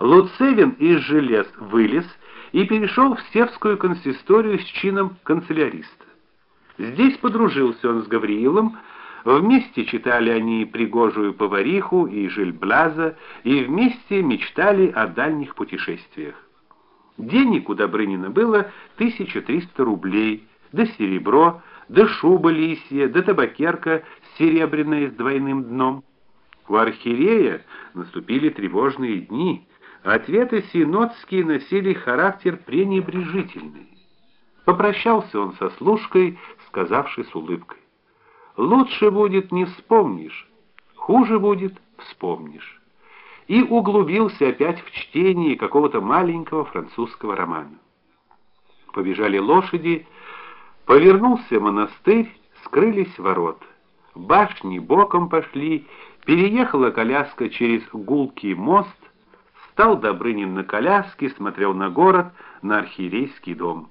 Луцевин из желез вылез и перешел в Севскую консисторию с чином канцеляриста. Здесь подружился он с Гавриилом, вместе читали они Пригожую повариху и Жильблаза, и вместе мечтали о дальних путешествиях. Денег у Добрынина было 1300 рублей, да серебро, да шуба лисья, да табакерка серебряная с двойным дном. У архиерея наступили тревожные дни. Ответы синодские носили характер пренебрежительный. Попрощался он со служкой, сказавший с улыбкой: "Лучше будет не вспомнишь, хуже будет вспомнишь". И углубился опять в чтение какого-то маленького французского романа. Побежали лошади, повернулся монастырь, скрылись ворот. Башни боком пошли, переехала коляска через гулкий мост, стал Добрынин на коляске, смотрел на город, на архиерейский дом.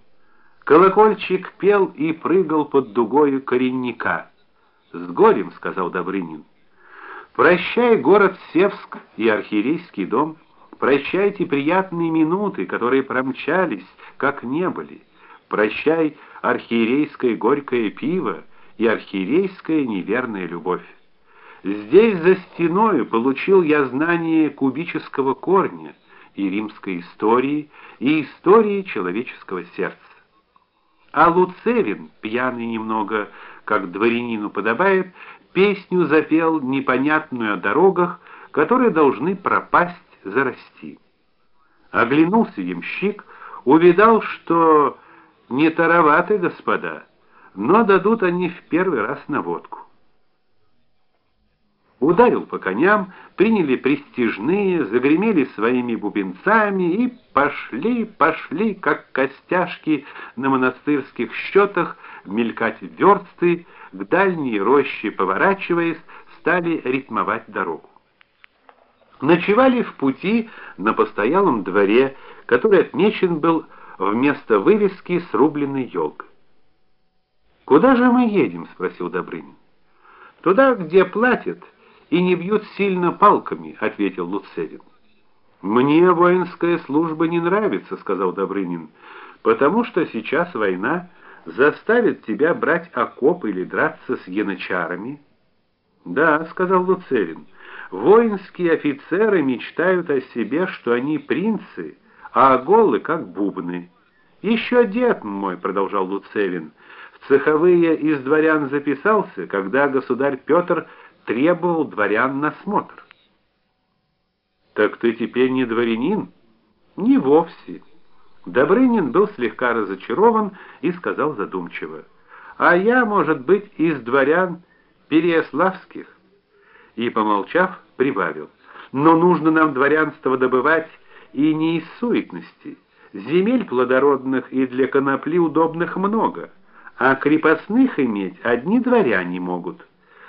Колокольчик пел и прыгал под дугою коренника. "С горем", сказал Добрынин. "Прощай, город Севск и архиерейский дом. Прощайте приятные минуты, которые промчались, как не были. Прощай архиерейское горькое пиво и архиерейская неверная любовь. Здесь за стеною получил я знание кубического корня и римской истории, и истории человеческого сердца. А Луцевин, пьяный немного, как дворянину подобает, песню запел непонятную о дорогах, которые должны пропасть, зарасти. Оглянулся ямщик, увидал, что не тароваты господа, но дадут они в первый раз на водку. Ударил по коням, приняли престижные, загремели своими бубенцами и пошли, пошли, как костяшки на монастырских счетах, мелькать версты, к дальней роще поворачиваясь, стали ритмовать дорогу. Ночевали в пути на постоялом дворе, который отмечен был вместо вывески срубленной елкой. Куда же мы едем, спросил Добрынин. Туда, где платят и не бьют сильно палками, ответил Луцевин. Мне воинская служба не нравится, сказал Добрынин, потому что сейчас война заставит тебя брать окоп или драться с янычарами. Да, сказал Луцевин. Воинские офицеры мечтают о себе, что они принцы, а голы как бубны. Еще дед мой, продолжал Луцевин, в цеховые из дворян записался, когда государь Петр требовал дворян на смотр. Так ты теперь не дворянин? Не вовсе. Добрынин был слегка разочарован и сказал задумчиво: "А я, может быть, из дворян Переяславских". И помолчав, прибавил: "Но нужно нам дворянство добывать и не из суетности. Земель плодородных и для конопли удобных много, а крепостных иметь одни дворяне могут".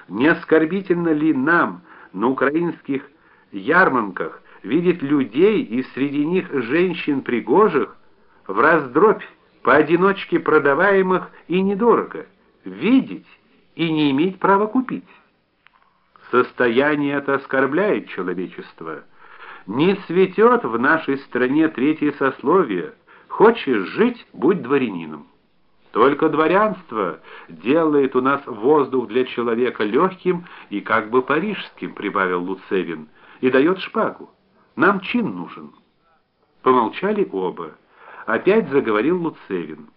Не оскорбительно ли нам на украинских ярмарках видеть людей и среди них женщин пригожих в раздробь поодиночке продаваемых и недорого, видеть и не иметь права купить? Состояние это оскорбляет человечество. Не цветет в нашей стране третье сословие. Хочешь жить будь дворянином. Только дворянство делает у нас воздух для человека легким и как бы парижским, прибавил Луцевин, и дает шпагу. Нам чин нужен. Помолчали оба. Опять заговорил Луцевин.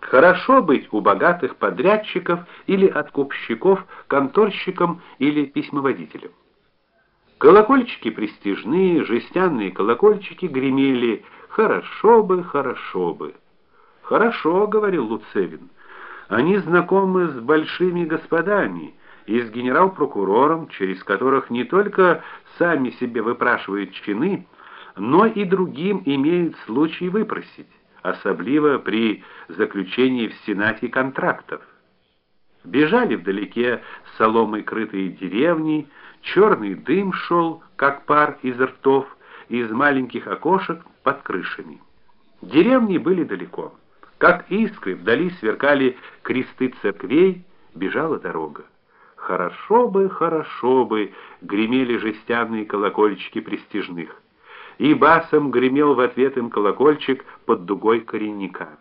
Хорошо быть у богатых подрядчиков или откупщиков конторщиком или письмоводителем. Колокольчики престижные, жестяные колокольчики гремели: "Хорошо бы, хорошо бы". Хорошо, говорил Луцевин. Они знакомы с большими господами и с генерал-прокурором, через которых не только сами себе выпрашивают чины, но и другим имеют случай выпросить, особенно при заключении в Сенате контрактов. Бежали вдалеке соломой крытые деревни, черный дым шел, как пар из ртов, из маленьких окошек под крышами. Деревни были далеко. Как искры вдали сверкали кресты церквей, бежала дорога. Хорошо бы, хорошо бы, гремели жестяные колокольчики престижных. и басом гремел в ответ им колокольчик под дугой коренника.